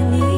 你。